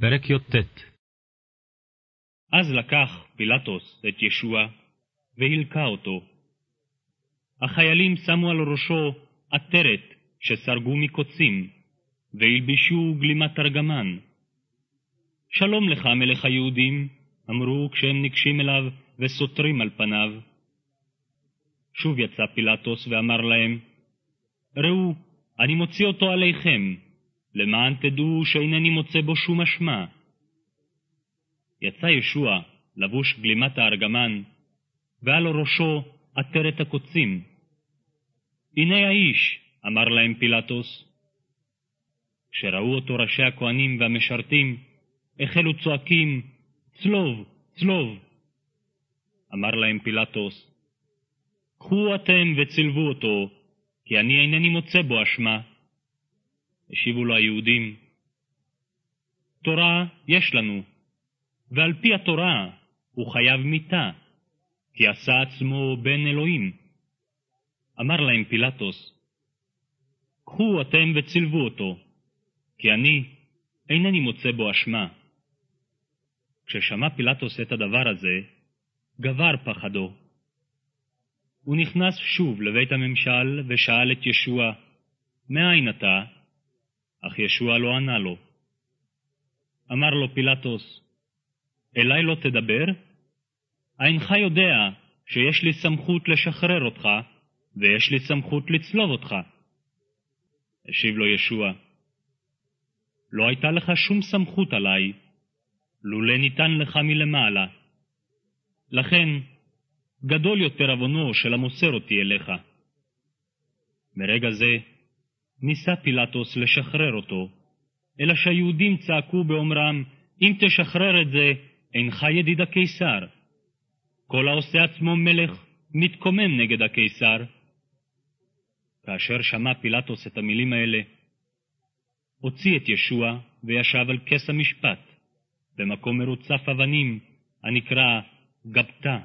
פרק י"ט אז לקח פילטוס את ישוע והלקה אותו. החיילים שמו על ראשו עטרת שסרגו מקוצים, והלבישו גלימת ארגמן. שלום לך, מלך היהודים, אמרו כשהם ניגשים אליו וסותרים על פניו. שוב יצא פילטוס ואמר להם, ראו, אני מוציא אותו עליכם, למען תדעו שאינני מוצא בו שום אשמה. יצא ישוע, לבוש גלימת הארגמן, ועל ראשו עטרת הקוצים. הנה האיש, אמר להם פילטוס. כשראו אותו ראשי הכהנים והמשרתים, החלו צועקים, צלוב, צלוב. אמר להם פילטוס, קחו אתם וצלבו אותו, כי אני אינני מוצא בו אשמה. השיבו לו היהודים, תורה יש לנו, ועל פי התורה הוא חייב מיתה, כי עשה עצמו בן אלוהים. אמר להם פילטוס, קחו אתם וצלבו אותו, כי אני אינני מוצא בו אשמה. כששמע פילטוס את הדבר הזה, גבר פחדו. הוא נכנס שוב לבית הממשל ושאל את ישוע, מאין אתה? אך ישוע לא ענה לו. אמר לו פילטוס, אלי לא תדבר? אינך יודע שיש לי סמכות לשחרר אותך, ויש לי סמכות לצלוב אותך. השיב לו ישוע, לא הייתה לך שום סמכות עלי, לולא ניתן לך מלמעלה. לכן, גדול יותר עוונו של המוסר אותי אליך. מרגע זה, ניסה פילטוס לשחרר אותו, אלא שהיהודים צעקו באומרם, אם תשחרר את זה, אינך ידיד הקיסר. כל העושה עצמו מלך מתקומם נגד הקיסר. כאשר שמע פילטוס את המילים האלה, הוציא את ישוע וישב על כס המשפט, במקום מרוצף אבנים, הנקרא גבתה.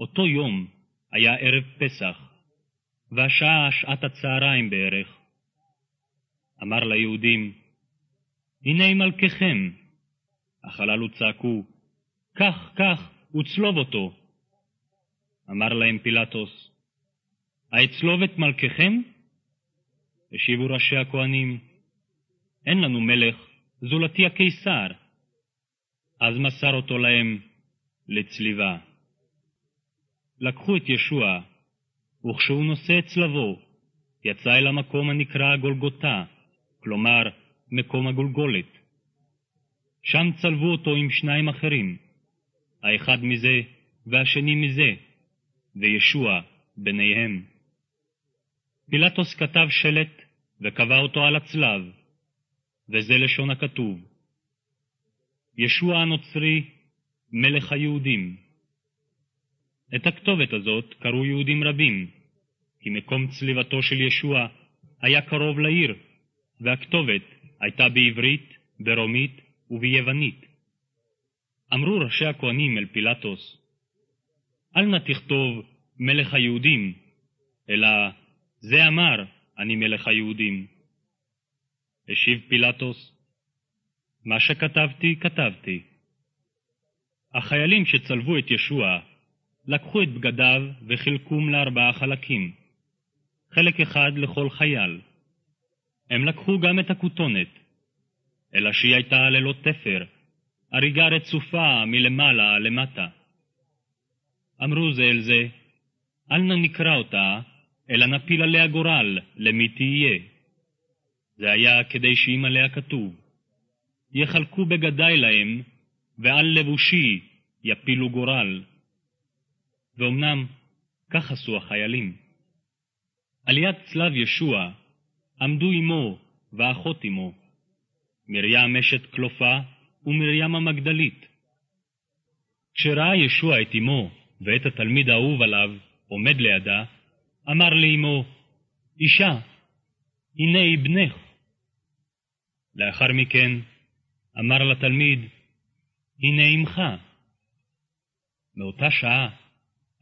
אותו יום היה ערב פסח, והשעה שעת הצהריים בערך. אמר ליהודים, הנה מלככם. אך הללו צעקו, קח, קח, וצלוב אותו. אמר להם פילטוס, האצלוב את מלככם? השיבו ראשי הכהנים, אין לנו מלך, זולתי הקיסר. אז מסר אותו להם לצליבה. לקחו את ישוע וכשהוא נושא צלבו, יצא אל המקום הנקרא גולגותה, כלומר, מקום הגולגולת. שם צלבו אותו עם שניים אחרים, האחד מזה והשני מזה, וישוע ביניהם. פילטוס כתב שלט וקבע אותו על הצלב, וזה לשון הכתוב: ישוע הנוצרי, מלך היהודים. את הכתובת הזאת קראו יהודים רבים, כי מקום צליבתו של ישוע היה קרוב לעיר, והכתובת הייתה בעברית, ברומית וביוונית. אמרו ראשי הכהנים אל פילטוס, אל נא תכתוב מלך היהודים, אלא זה אמר, אני מלך היהודים. השיב פילטוס, מה שכתבתי, כתבתי. החיילים שצלבו את ישוע לקחו את בגדיו וחילקום לארבעה חלקים, חלק אחד לכל חייל. הם לקחו גם את הכותונת, אלא שהיא הייתה ללא תפר, הריגה רצופה מלמעלה למטה. אמרו זה אל זה, אל נא נקרא אותה, אלא נפיל עליה גורל, למי תהיה. זה היה כדי שאם עליה כתוב, יחלקו בגדי להם, ועל לבושי יפילו גורל. ואומנם כך עשו החיילים. על יד צלב ישוע עמדו אמו ואחות אמו, מרים אשת קלופה ומרים המגדלית. כשראה ישוע את אמו ואת התלמיד האהוב עליו עומד לידה, אמר לאמו, אישה, הנה בנך. לאחר מכן אמר לתלמיד, הנה אמך. מאותה שעה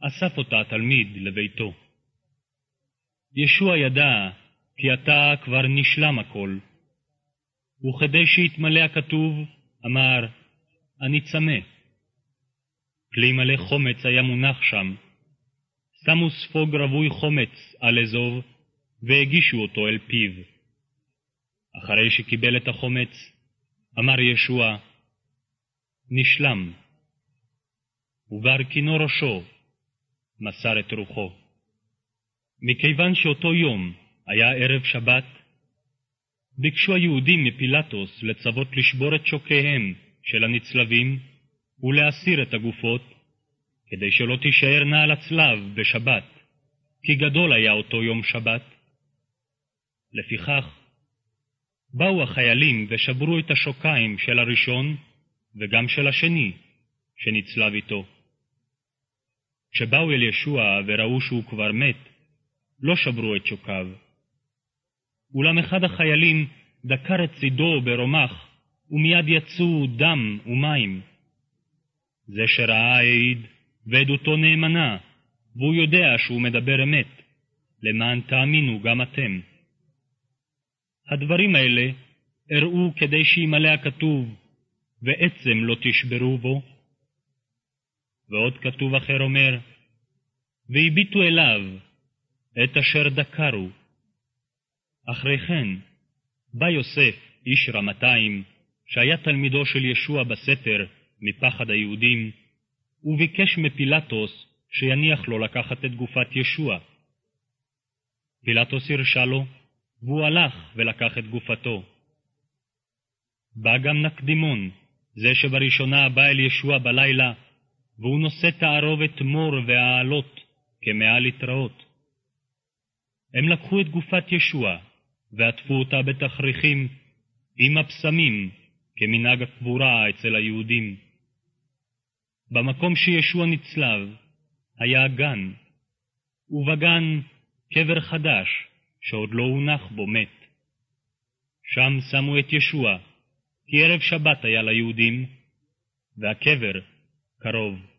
אסף אותה התלמיד לביתו. ישוע ידע כי עתה כבר נשלם הכל. וכדי שיתמלא הכתוב, אמר, אני צמא. כלי מלא חומץ היה מונח שם. שמו ספוג רווי חומץ על אזוב, והגישו אותו אל פיו. אחרי שקיבל את החומץ, אמר ישוע, נשלם. ובהרכינו ראשו, מסר את רוחו. מכיוון שאותו יום היה ערב שבת, ביקשו היהודים מפילטוס לצוות לשבור את שוקיהם של הנצלבים ולהסיר את הגופות, כדי שלא תישארנה על הצלב בשבת, כי גדול היה אותו יום שבת. לפיכך, באו החיילים ושברו את השוקיים של הראשון וגם של השני שנצלב איתו. כשבאו אל ישוע וראו שהוא כבר מת, לא שברו את שוקיו. אולם אחד החיילים דקר את צידו ברומח, ומיד יצאו דם ומים. זה שראה העיד, ועדותו נאמנה, והוא יודע שהוא מדבר אמת, למען תאמינו גם אתם. הדברים האלה הראו כדי שימלא הכתוב, ועצם לא תשברו בו. ועוד כתוב אחר אומר, והביטו אליו את אשר דקרו. אחרי כן, בא יוסף, איש רמתיים, שהיה תלמידו של ישוע בסתר מפחד היהודים, וביקש מפילטוס שיניח לו לקחת את גופת ישוע. פילטוס הרשה לו, והוא הלך ולקח את גופתו. בא גם נקדימון, זה שבראשונה בא אל ישוע בלילה, והוא נושא תערובת מור והעלות כמאה לתראות. הם לקחו את גופת ישוע, ועטפו אותה בתכריכים עם הפסמים, כמנהג הקבורה אצל היהודים. במקום שישוע נצלב היה גן, ובגן קבר חדש שעוד לא הונח בו מת. שם שמו את ישוע, כי ערב שבת היה ליהודים, והקבר קרוב.